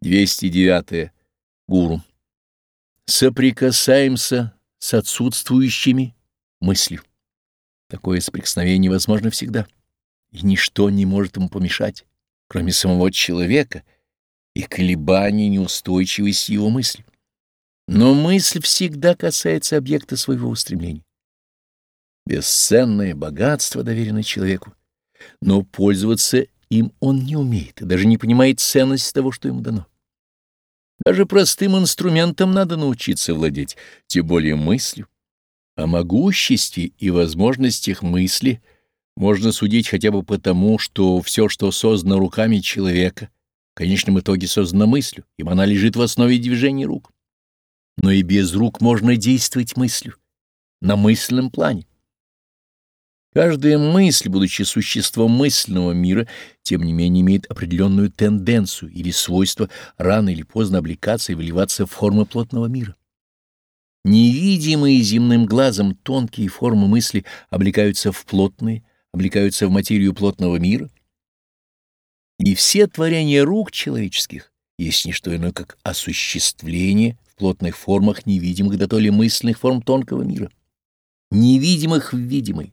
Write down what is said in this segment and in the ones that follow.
209. Гуру. Соприкасаемся с отсутствующими мыслью. Такое соприкосновение возможно всегда, и ничто не может ему помешать, кроме самого человека и колебаний неустойчивости его мысли. Но мысль всегда касается объекта своего устремления. Бесценное богатство доверено человеку, но пользоваться им он не умеет и даже не понимает ценность того, что ему дано. Даже простым инструментом надо научиться владеть, тем более мыслью. О могуществе и возможностях мысли можно судить хотя бы потому, что все, что создано руками человека, в конечном итоге создано мыслью, ибо она лежит в основе движения рук. Но и без рук можно действовать мыслью, на мысленном плане. Каждая мысль, будучи существом мысленного мира, тем не менее имеет определенную тенденцию или свойство рано или поздно облекаться и выливаться в формы плотного мира. Невидимые земным глазом тонкие формы мысли облекаются в плотные, облекаются в материю плотного мира. И все творения рук человеческих есть не что иное, как осуществление в плотных формах невидимых да то ли мысленных форм тонкого мира, невидимых в видимый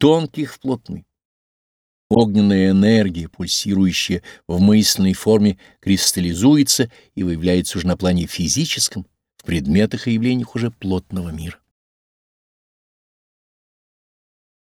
тонких в плотный. Огненная энергия, пульсирующая в мысленной форме, кристаллизуется и выявляется уже на плане физическом, в предметах и явлениях уже плотного мира.